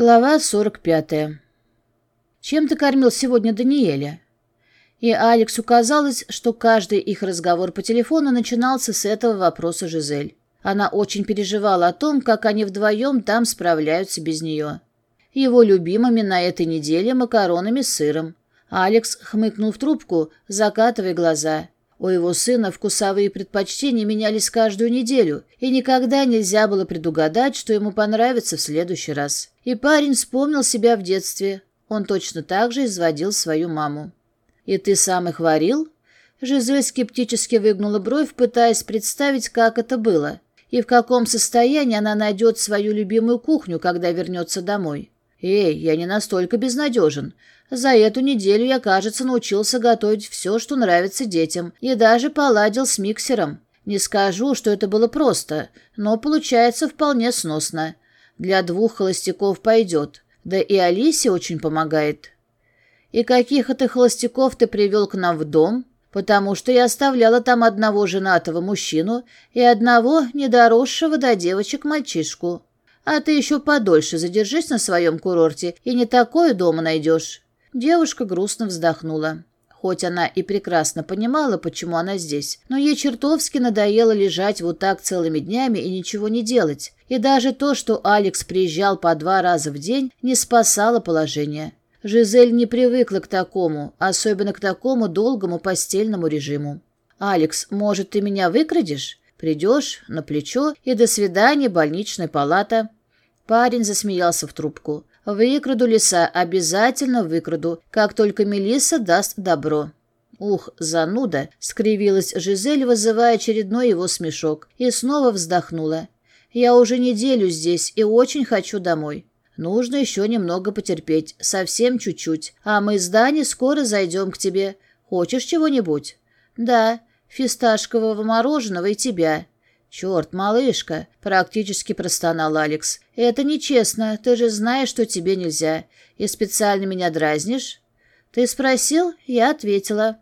Глава 45. Чем ты кормил сегодня Даниэля? И Алексу казалось, что каждый их разговор по телефону начинался с этого вопроса Жизель. Она очень переживала о том, как они вдвоем там справляются без нее. Его любимыми на этой неделе макаронами с сыром. Алекс хмыкнул в трубку, закатывая глаза. У его сына вкусовые предпочтения менялись каждую неделю, и никогда нельзя было предугадать, что ему понравится в следующий раз. И парень вспомнил себя в детстве. Он точно так же изводил свою маму. «И ты сам их варил?» Жизель скептически выгнула бровь, пытаясь представить, как это было, и в каком состоянии она найдет свою любимую кухню, когда вернется домой. «Эй, я не настолько безнадежен», за эту неделю я, кажется, научился готовить все, что нравится детям, и даже поладил с миксером. Не скажу, что это было просто, но получается вполне сносно. Для двух холостяков пойдет. Да и Алисе очень помогает. И каких это холостяков ты привел к нам в дом? Потому что я оставляла там одного женатого мужчину и одного недоросшего до девочек мальчишку. А ты еще подольше задержись на своем курорте и не такое дома найдешь. Девушка грустно вздохнула. Хоть она и прекрасно понимала, почему она здесь, но ей чертовски надоело лежать вот так целыми днями и ничего не делать. И даже то, что Алекс приезжал по два раза в день, не спасало положение. Жизель не привыкла к такому, особенно к такому долгому постельному режиму. «Алекс, может, ты меня выкрадешь? Придешь на плечо и до свидания, больничная палата». Парень засмеялся в трубку. Выкраду лиса, обязательно выкраду, как только Мелисса даст добро». «Ух, зануда!» — скривилась Жизель, вызывая очередной его смешок, и снова вздохнула. «Я уже неделю здесь и очень хочу домой. Нужно еще немного потерпеть, совсем чуть-чуть, а мы с Дани скоро зайдем к тебе. Хочешь чего-нибудь?» «Да, фисташкового мороженого и тебя». Черт, малышка, практически простонал Алекс. Это нечестно, ты же знаешь, что тебе нельзя. И специально меня дразнишь? Ты спросил, я ответила.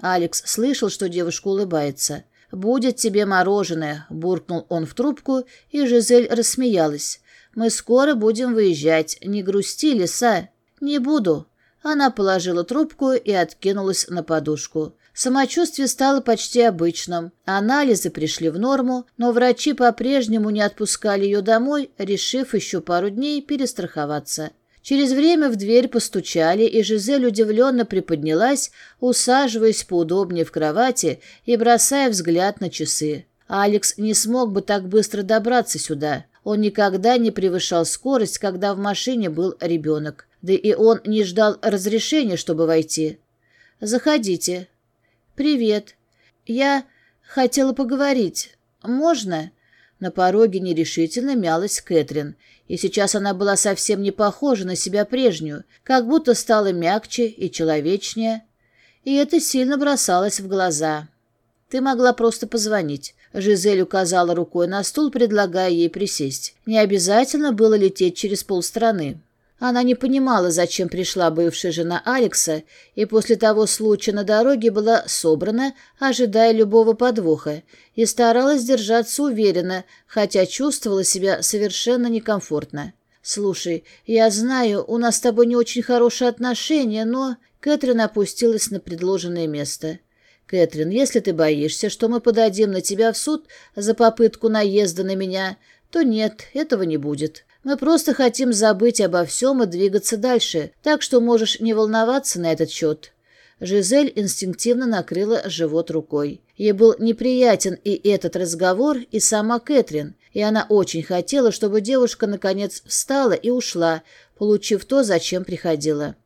Алекс слышал, что девушка улыбается. «Будет тебе мороженое», — буркнул он в трубку, и Жизель рассмеялась. «Мы скоро будем выезжать. Не грусти, лиса». «Не буду». Она положила трубку и откинулась на подушку. Самочувствие стало почти обычным. Анализы пришли в норму, но врачи по-прежнему не отпускали ее домой, решив еще пару дней перестраховаться. Через время в дверь постучали, и Жизель удивленно приподнялась, усаживаясь поудобнее в кровати и бросая взгляд на часы. Алекс не смог бы так быстро добраться сюда. Он никогда не превышал скорость, когда в машине был ребенок. Да и он не ждал разрешения, чтобы войти. «Заходите», «Привет. Я хотела поговорить. Можно?» На пороге нерешительно мялась Кэтрин, и сейчас она была совсем не похожа на себя прежнюю, как будто стала мягче и человечнее, и это сильно бросалось в глаза. «Ты могла просто позвонить», — Жизель указала рукой на стул, предлагая ей присесть. «Не обязательно было лететь через полстраны». Она не понимала, зачем пришла бывшая жена Алекса, и после того случая на дороге была собрана, ожидая любого подвоха, и старалась держаться уверенно, хотя чувствовала себя совершенно некомфортно. «Слушай, я знаю, у нас с тобой не очень хорошие отношения, но...» Кэтрин опустилась на предложенное место. «Кэтрин, если ты боишься, что мы подадим на тебя в суд за попытку наезда на меня, то нет, этого не будет. Мы просто хотим забыть обо всем и двигаться дальше, так что можешь не волноваться на этот счет». Жизель инстинктивно накрыла живот рукой. Ей был неприятен и этот разговор, и сама Кэтрин, и она очень хотела, чтобы девушка наконец встала и ушла, получив то, зачем приходила.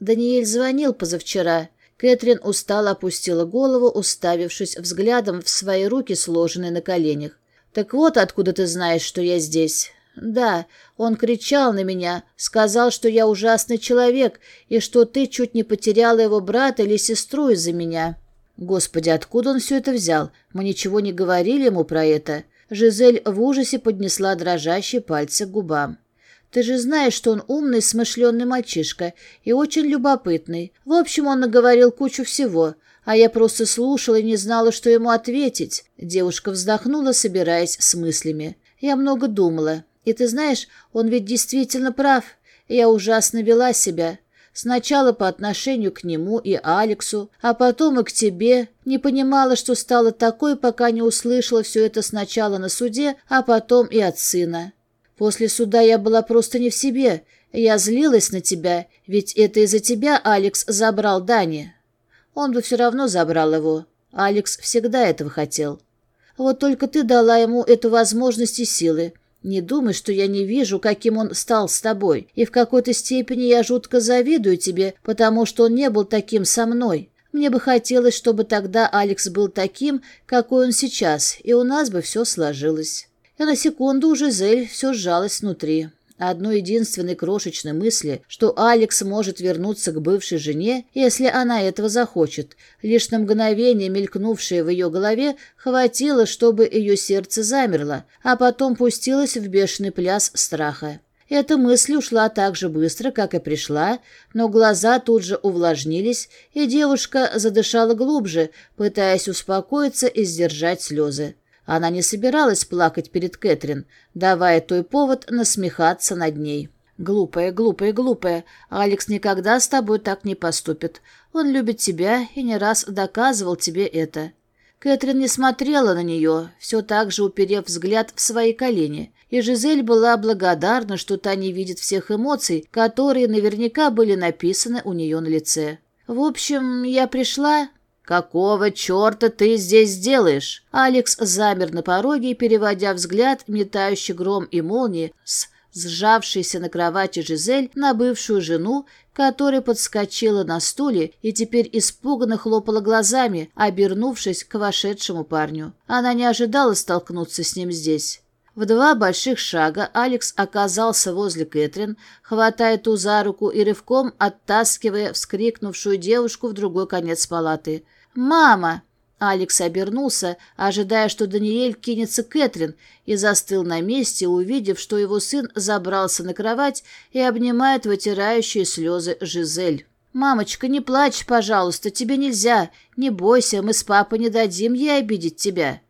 Даниэль звонил позавчера. Кэтрин устало опустила голову, уставившись взглядом в свои руки, сложенные на коленях. «Так вот, откуда ты знаешь, что я здесь?» Да, он кричал на меня, сказал, что я ужасный человек, и что ты чуть не потеряла его брата или сестру из-за меня. Господи, откуда он все это взял? Мы ничего не говорили ему про это. Жизель в ужасе поднесла дрожащие пальцы к губам. Ты же знаешь, что он умный, смышленный мальчишка и очень любопытный. В общем, он наговорил кучу всего, а я просто слушала и не знала, что ему ответить. Девушка вздохнула, собираясь с мыслями. Я много думала, и ты знаешь, он ведь действительно прав. Я ужасно вела себя. Сначала по отношению к нему и Алексу, а потом и к тебе. Не понимала, что стала такой, пока не услышала все это сначала на суде, а потом и от сына. После суда я была просто не в себе. Я злилась на тебя, ведь это из-за тебя Алекс забрал Дани. Он бы все равно забрал его. Алекс всегда этого хотел. Вот только ты дала ему эту возможность и силы. Не думай, что я не вижу, каким он стал с тобой, и в какой-то степени я жутко завидую тебе, потому что он не был таким со мной. Мне бы хотелось, чтобы тогда Алекс был таким, какой он сейчас, и у нас бы все сложилось». И на секунду уже Зель все сжалось внутри. Одно единственной крошечной мысли, что Алекс может вернуться к бывшей жене, если она этого захочет. Лишь на мгновение, мелькнувшее в ее голове, хватило, чтобы ее сердце замерло, а потом пустилось в бешеный пляс страха. Эта мысль ушла так же быстро, как и пришла, но глаза тут же увлажнились, и девушка задышала глубже, пытаясь успокоиться и сдержать слезы. Она не собиралась плакать перед Кэтрин, давая той повод насмехаться над ней. «Глупая, глупая, глупая. Алекс никогда с тобой так не поступит. Он любит тебя и не раз доказывал тебе это». Кэтрин не смотрела на нее, все так же уперев взгляд в свои колени, и Жизель была благодарна, что та не видит всех эмоций, которые наверняка были написаны у нее на лице. «В общем, я пришла...» «Какого черта ты здесь делаешь, Алекс замер на пороге, переводя взгляд, метающий гром и молнии, с сжавшейся на кровати Жизель на бывшую жену, которая подскочила на стуле и теперь испуганно хлопала глазами, обернувшись к вошедшему парню. Она не ожидала столкнуться с ним здесь. В два больших шага Алекс оказался возле Кэтрин, хватая ту за руку и рывком оттаскивая вскрикнувшую девушку в другой конец палаты. «Мама!» Алекс обернулся, ожидая, что Даниэль кинется к Кэтрин, и застыл на месте, увидев, что его сын забрался на кровать и обнимает вытирающие слезы Жизель. «Мамочка, не плачь, пожалуйста, тебе нельзя. Не бойся, мы с папой не дадим ей обидеть тебя».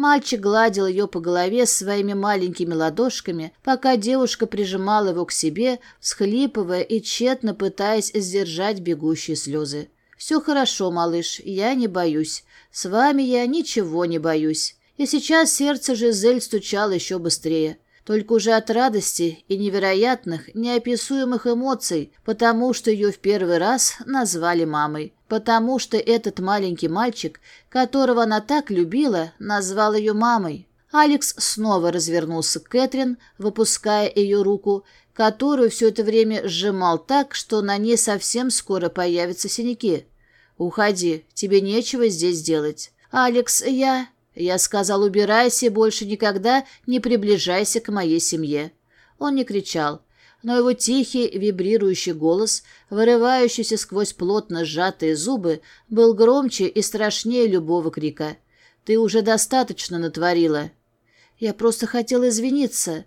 Мальчик гладил ее по голове своими маленькими ладошками, пока девушка прижимала его к себе, всхлипывая и тщетно пытаясь сдержать бегущие слезы. «Все хорошо, малыш, я не боюсь. С вами я ничего не боюсь». И сейчас сердце Жизель стучало еще быстрее. Только уже от радости и невероятных, неописуемых эмоций, потому что ее в первый раз назвали мамой. Потому что этот маленький мальчик, которого она так любила, назвал ее мамой. Алекс снова развернулся к Кэтрин, выпуская ее руку, которую все это время сжимал так, что на ней совсем скоро появятся синяки. «Уходи, тебе нечего здесь делать». «Алекс, я...» Я сказал, убирайся больше никогда не приближайся к моей семье. Он не кричал, но его тихий, вибрирующий голос, вырывающийся сквозь плотно сжатые зубы, был громче и страшнее любого крика. «Ты уже достаточно натворила». «Я просто хотел извиниться.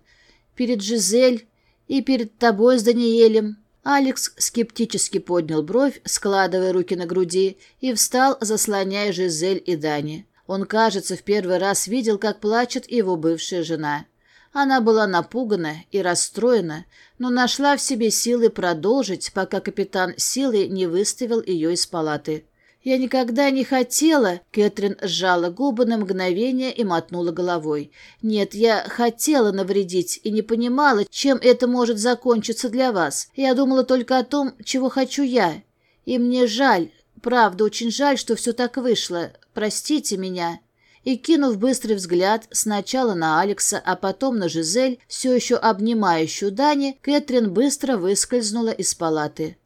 Перед Жизель и перед тобой с Даниэлем». Алекс скептически поднял бровь, складывая руки на груди, и встал, заслоняя Жизель и Дани. Он, кажется, в первый раз видел, как плачет его бывшая жена. Она была напугана и расстроена, но нашла в себе силы продолжить, пока капитан силой не выставил ее из палаты. «Я никогда не хотела...» — Кэтрин сжала губы на мгновение и мотнула головой. «Нет, я хотела навредить и не понимала, чем это может закончиться для вас. Я думала только о том, чего хочу я. И мне жаль, правда, очень жаль, что все так вышло. «Простите меня». И, кинув быстрый взгляд сначала на Алекса, а потом на Жизель, все еще обнимающую Дани, Кэтрин быстро выскользнула из палаты.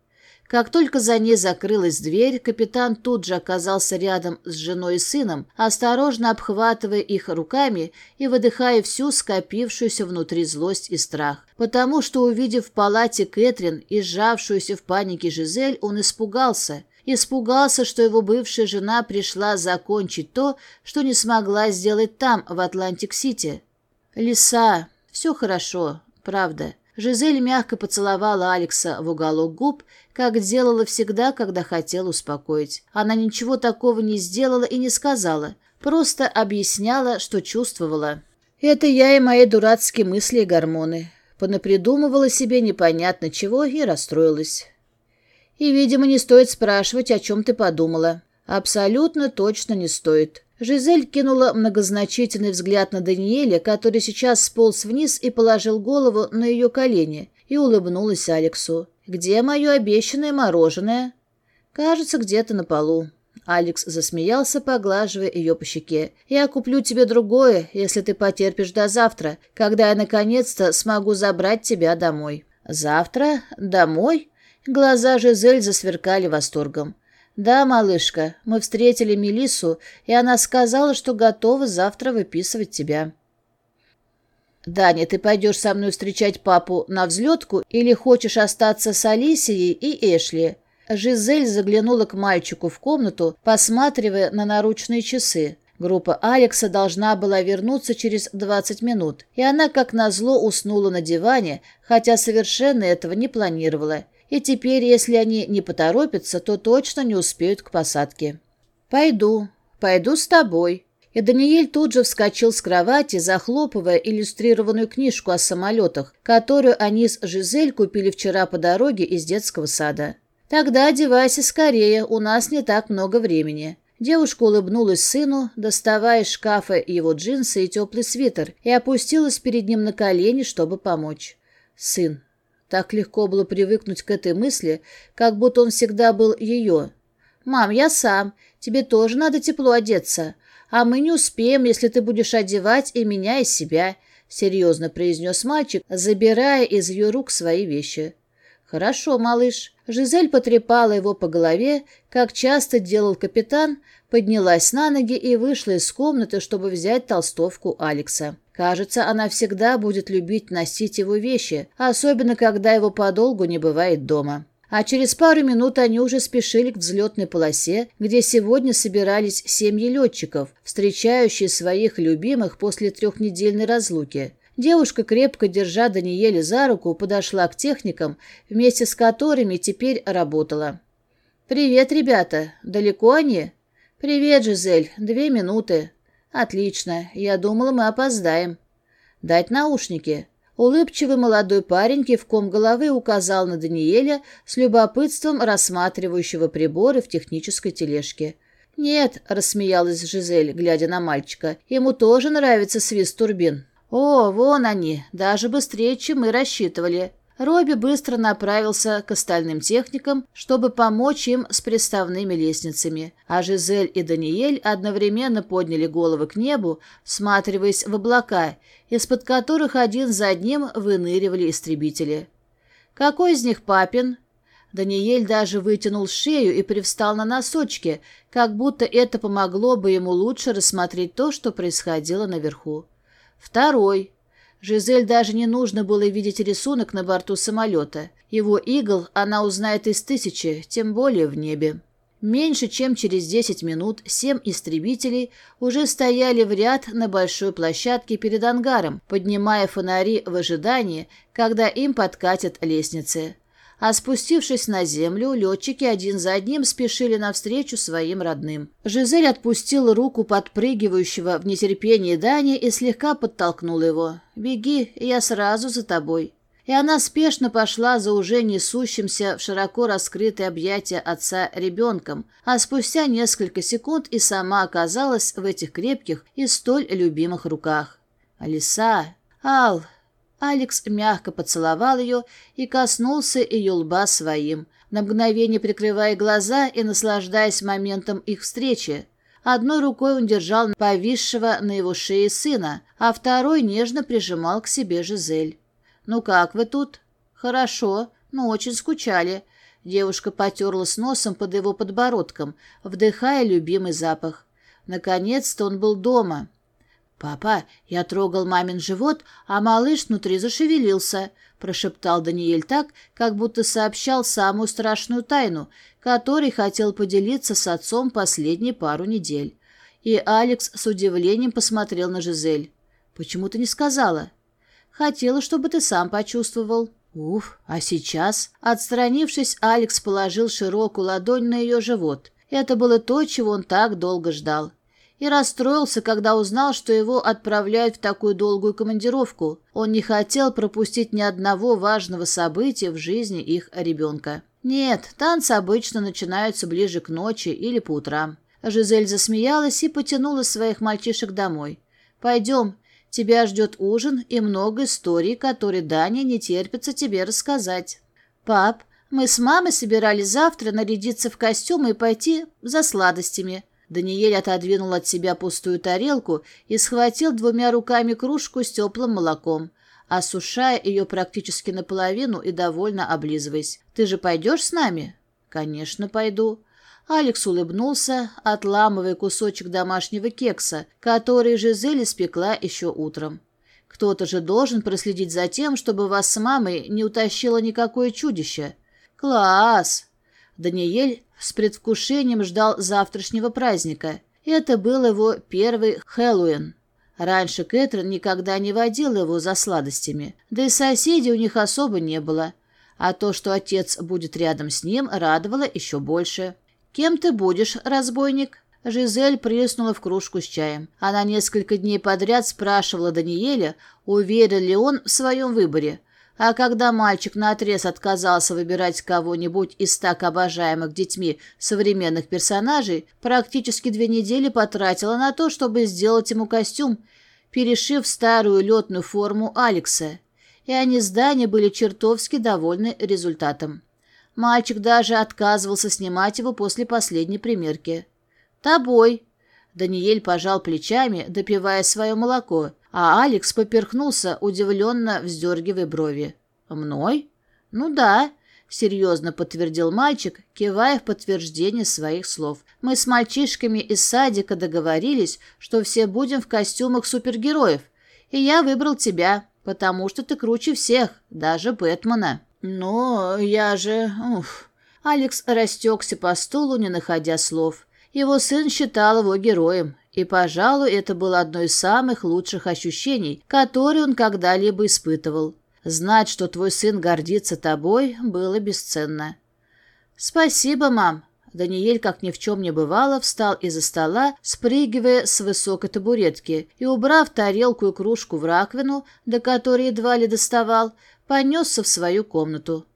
Как только за ней закрылась дверь, капитан тут же оказался рядом с женой и сыном, осторожно обхватывая их руками и выдыхая всю скопившуюся внутри злость и страх. Потому что, увидев в палате Кэтрин и сжавшуюся в панике Жизель, он испугался – Испугался, что его бывшая жена пришла закончить то, что не смогла сделать там, в Атлантик-Сити. «Лиса, все хорошо, правда». Жизель мягко поцеловала Алекса в уголок губ, как делала всегда, когда хотела успокоить. Она ничего такого не сделала и не сказала, просто объясняла, что чувствовала. «Это я и мои дурацкие мысли и гормоны». Понапридумывала себе непонятно чего и расстроилась. И, видимо, не стоит спрашивать, о чем ты подумала. Абсолютно точно не стоит. Жизель кинула многозначительный взгляд на Даниэля, который сейчас сполз вниз и положил голову на ее колени, и улыбнулась Алексу. «Где мое обещанное мороженое?» «Кажется, где-то на полу». Алекс засмеялся, поглаживая ее по щеке. «Я куплю тебе другое, если ты потерпишь до завтра, когда я наконец-то смогу забрать тебя домой». «Завтра? Домой?» Глаза Жизель засверкали восторгом. «Да, малышка, мы встретили Мелиссу, и она сказала, что готова завтра выписывать тебя». «Даня, ты пойдешь со мной встречать папу на взлетку или хочешь остаться с Алисией и Эшли?» Жизель заглянула к мальчику в комнату, посматривая на наручные часы. Группа Алекса должна была вернуться через 20 минут, и она, как назло, уснула на диване, хотя совершенно этого не планировала. И теперь, если они не поторопятся, то точно не успеют к посадке. Пойду, пойду с тобой. И Даниэль тут же вскочил с кровати, захлопывая иллюстрированную книжку о самолетах, которую они с Жизель купили вчера по дороге из детского сада. «Тогда одевайся скорее, у нас не так много времени». Девушка улыбнулась сыну, доставая из шкафа его джинсы и теплый свитер, и опустилась перед ним на колени, чтобы помочь. «Сын, так легко было привыкнуть к этой мысли, как будто он всегда был ее. «Мам, я сам. Тебе тоже надо тепло одеться. А мы не успеем, если ты будешь одевать и меня, и себя», — серьезно произнес мальчик, забирая из ее рук свои вещи. «Хорошо, малыш». Жизель потрепала его по голове, как часто делал капитан, — Поднялась на ноги и вышла из комнаты, чтобы взять толстовку Алекса. Кажется, она всегда будет любить носить его вещи, особенно когда его подолгу не бывает дома. А через пару минут они уже спешили к взлетной полосе, где сегодня собирались семьи летчиков, встречающие своих любимых после трехнедельной разлуки. Девушка, крепко держа Даниэля за руку, подошла к техникам, вместе с которыми теперь работала. «Привет, ребята! Далеко они?» «Привет, Жизель, две минуты». «Отлично, я думала, мы опоздаем». «Дать наушники». Улыбчивый молодой парень кивком головы указал на Даниэля с любопытством рассматривающего приборы в технической тележке. «Нет», — рассмеялась Жизель, глядя на мальчика, — «ему тоже нравится свист турбин». «О, вон они, даже быстрее, чем мы рассчитывали». Робби быстро направился к остальным техникам, чтобы помочь им с приставными лестницами, а Жизель и Даниэль одновременно подняли головы к небу, всматриваясь в облака, из-под которых один за одним выныривали истребители. «Какой из них папин?» Даниэль даже вытянул шею и привстал на носочки, как будто это помогло бы ему лучше рассмотреть то, что происходило наверху. «Второй», Жизель даже не нужно было видеть рисунок на борту самолета. Его игл она узнает из тысячи, тем более в небе. Меньше чем через 10 минут семь истребителей уже стояли в ряд на большой площадке перед ангаром, поднимая фонари в ожидании, когда им подкатят лестницы. А спустившись на землю, летчики один за одним спешили навстречу своим родным. Жизель отпустила руку подпрыгивающего в нетерпении Дани и слегка подтолкнула его. «Беги, я сразу за тобой» и она спешно пошла за уже несущимся в широко раскрытые объятия отца ребенком, а спустя несколько секунд и сама оказалась в этих крепких и столь любимых руках. «Алиса! Ал!» Алекс мягко поцеловал ее и коснулся ее лба своим, на мгновение прикрывая глаза и наслаждаясь моментом их встречи. Одной рукой он держал повисшего на его шее сына, а второй нежно прижимал к себе Жизель. «Ну как вы тут?» «Хорошо, но очень скучали». Девушка потерлась носом под его подбородком, вдыхая любимый запах. Наконец-то он был дома. «Папа, я трогал мамин живот, а малыш внутри зашевелился», — прошептал Даниэль так, как будто сообщал самую страшную тайну, которой хотел поделиться с отцом последние пару недель. И Алекс с удивлением посмотрел на Жизель. «Почему ты не сказала?» «Хотела, чтобы ты сам почувствовал». «Уф, а сейчас?» Отстранившись, Алекс положил широкую ладонь на ее живот. Это было то, чего он так долго ждал и расстроился, когда узнал, что его отправляют в такую долгую командировку. Он не хотел пропустить ни одного важного события в жизни их ребенка. Нет, танцы обычно начинаются ближе к ночи или по утрам. Жизель засмеялась и потянула своих мальчишек домой. «Пойдем, тебя ждет ужин и много историй, которые Даня не терпится тебе рассказать». «Пап, мы с мамой собирались завтра нарядиться в костюмы и пойти за сладостями», Даниэль отодвинул от себя пустую тарелку и схватил двумя руками кружку с теплым молоком, осушая ее практически наполовину и довольно облизываясь. «Ты же пойдешь с нами?» «Конечно, пойду». Алекс улыбнулся, отламывая кусочек домашнего кекса, который Жизель испекла еще утром. «Кто-то же должен проследить за тем, чтобы вас с мамой не утащило никакое чудище». «Класс!» Даниэль с предвкушением ждал завтрашнего праздника. Это был его первый Хэллоуин. Раньше Кэтрин никогда не водила его за сладостями, да и соседей у них особо не было. А то, что отец будет рядом с ним, радовало еще больше. «Кем ты будешь, разбойник?» Жизель приснула в кружку с чаем. Она несколько дней подряд спрашивала Даниэля, уверен ли он в своем выборе, а когда мальчик наотрез отказался выбирать кого-нибудь из так обожаемых детьми современных персонажей, практически две недели потратила на то, чтобы сделать ему костюм, перешив старую летную форму Алекса. И они с Дани были чертовски довольны результатом. Мальчик даже отказывался снимать его после последней примерки. «Тобой!» Даниэль пожал плечами, допивая свое молоко, а Алекс поперхнулся, удивленно вздергивая брови. «Мной?» «Ну да», — серьезно подтвердил мальчик, кивая в подтверждение своих слов. «Мы с мальчишками из садика договорились, что все будем в костюмах супергероев, и я выбрал тебя, потому что ты круче всех, даже Бэтмена». «Но я же...» Уф. Алекс растекся по стулу, не находя слов. Его сын считал его героем, и, пожалуй, это было одно из самых лучших ощущений, которые он когда-либо испытывал. Знать, что твой сын гордится тобой, было бесценно. «Спасибо, мам!» Даниэль, как ни в чем не бывало, встал из-за стола, спрыгивая с высокой табуретки, и, убрав тарелку и кружку в раковину, до которой едва ли доставал, понесся в свою комнату.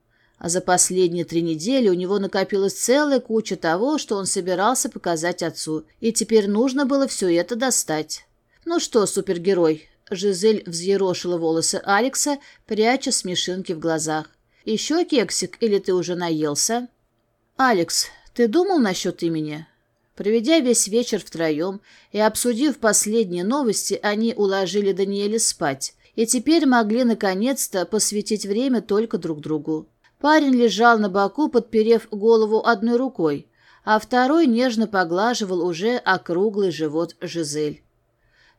А за последние три недели у него накопилась целая куча того, что он собирался показать отцу, и теперь нужно было все это достать. «Ну что, супергерой?» Жизель взъерошила волосы Алекса, пряча смешинки в глазах. «Еще кексик или ты уже наелся?» «Алекс, ты думал насчет имени?» Проведя весь вечер втроем и обсудив последние новости, они уложили Даниэля спать и теперь могли наконец-то посвятить время только друг другу. Парень лежал на боку, подперев голову одной рукой, а второй нежно поглаживал уже округлый живот Жизель.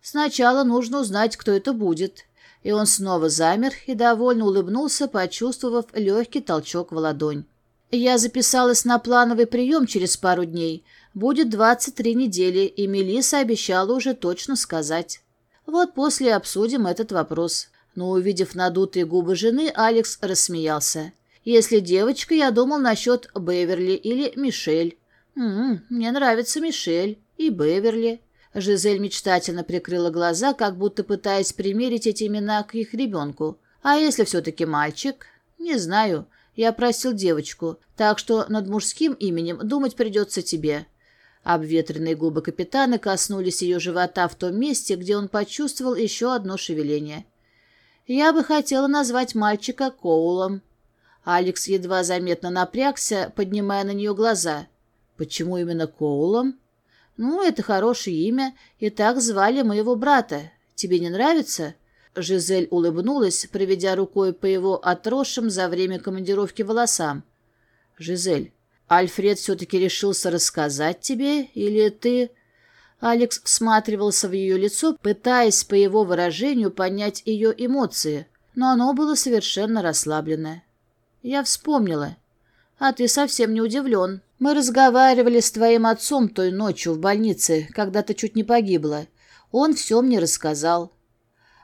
«Сначала нужно узнать, кто это будет». И он снова замер и довольно улыбнулся, почувствовав легкий толчок в ладонь. «Я записалась на плановый прием через пару дней. Будет 23 недели, и Мелиса обещала уже точно сказать. Вот после обсудим этот вопрос». Но, увидев надутые губы жены, Алекс рассмеялся если девочка, я думал насчет Беверли или Мишель. М -м, мне нравится Мишель и Беверли». Жизель мечтательно прикрыла глаза, как будто пытаясь примерить эти имена к их ребенку. «А если все-таки мальчик?» «Не знаю. Я просил девочку. Так что над мужским именем думать придется тебе». Обветренные губы капитана коснулись ее живота в том месте, где он почувствовал еще одно шевеление. «Я бы хотела назвать мальчика Коулом», Алекс едва заметно напрягся, поднимая на нее глаза. «Почему именно Коулом?» «Ну, это хорошее имя, и так звали моего брата. Тебе не нравится?» Жизель улыбнулась, проведя рукой по его отросшим за время командировки волосам. «Жизель, Альфред все-таки решился рассказать тебе, или ты...» Алекс всматривался в ее лицо, пытаясь по его выражению понять ее эмоции, но оно было совершенно расслабленное. Я вспомнила. А ты совсем не удивлен. Мы разговаривали с твоим отцом той ночью в больнице, когда ты чуть не погибла. Он все мне рассказал.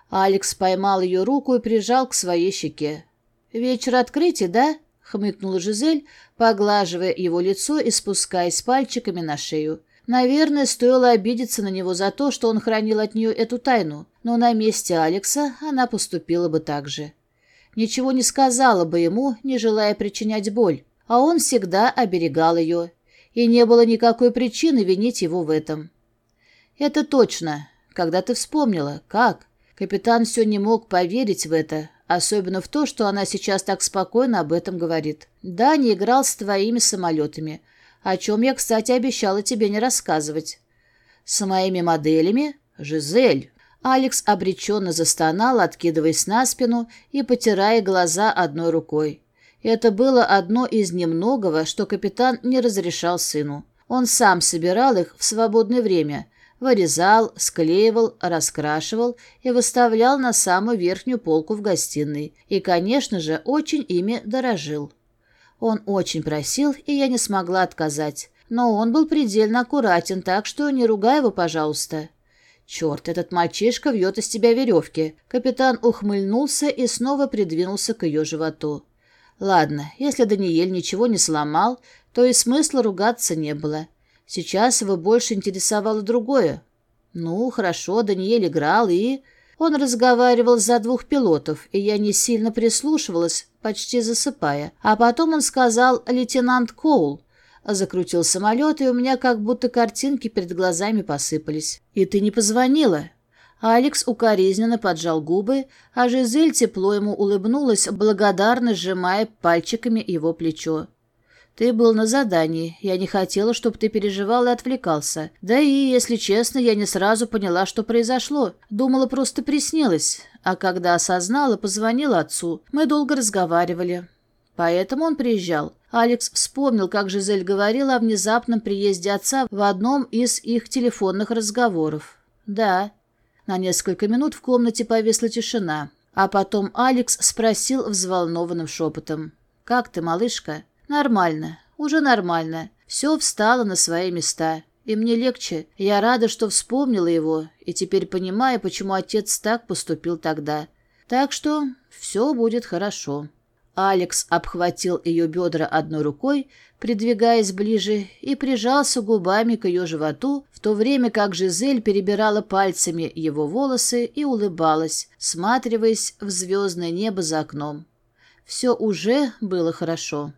Алекс поймал ее руку и прижал к своей щеке. «Вечер открытия, да?» — хмыкнула Жизель, поглаживая его лицо и спускаясь пальчиками на шею. Наверное, стоило обидеться на него за то, что он хранил от нее эту тайну, но на месте Алекса она поступила бы так же ничего не сказала бы ему, не желая причинять боль, а он всегда оберегал ее, и не было никакой причины винить его в этом. «Это точно. Когда ты вспомнила, как?» Капитан все не мог поверить в это, особенно в то, что она сейчас так спокойно об этом говорит. «Да, не играл с твоими самолетами, о чем я, кстати, обещала тебе не рассказывать». «С моими моделями? Жизель, Алекс обреченно застонал, откидываясь на спину и потирая глаза одной рукой. Это было одно из немногого, что капитан не разрешал сыну. Он сам собирал их в свободное время, вырезал, склеивал, раскрашивал и выставлял на самую верхнюю полку в гостиной. И, конечно же, очень ими дорожил. Он очень просил, и я не смогла отказать. Но он был предельно аккуратен, так что не ругай его, пожалуйста. Черт, этот мальчишка вьет из тебя веревки. Капитан ухмыльнулся и снова придвинулся к ее животу. Ладно, если Даниэль ничего не сломал, то и смысла ругаться не было. Сейчас его больше интересовало другое. Ну, хорошо, Даниэль играл и... Он разговаривал за двух пилотов, и я не сильно прислушивалась, почти засыпая. А потом он сказал «Лейтенант Коул». Закрутил самолет, и у меня как будто картинки перед глазами посыпались. И ты не позвонила. Алекс укоризненно поджал губы, а Жизель тепло ему улыбнулась, благодарно сжимая пальчиками его плечо. «Ты был на задании. Я не хотела, чтобы ты переживал и отвлекался. Да и, если честно, я не сразу поняла, что произошло. Думала, просто приснилось. А когда осознала, позвонила отцу. Мы долго разговаривали. Поэтому он приезжал. Алекс вспомнил, как Жизель говорила о внезапном приезде отца в одном из их телефонных разговоров. «Да». На несколько минут в комнате повисла тишина, а потом Алекс спросил взволнованным шепотом. «Как ты, малышка?» «Нормально. Уже нормально. Все встало на свои места. И мне легче. Я рада, что вспомнила его, и теперь понимаю, почему отец так поступил тогда. Так что все будет хорошо». Алекс обхватил ее бедра одной рукой, придвигаясь ближе, и прижался губами к ее животу, в то время как Жизель перебирала пальцами его волосы и улыбалась, сматриваясь в звездное небо за окном. Все уже было хорошо.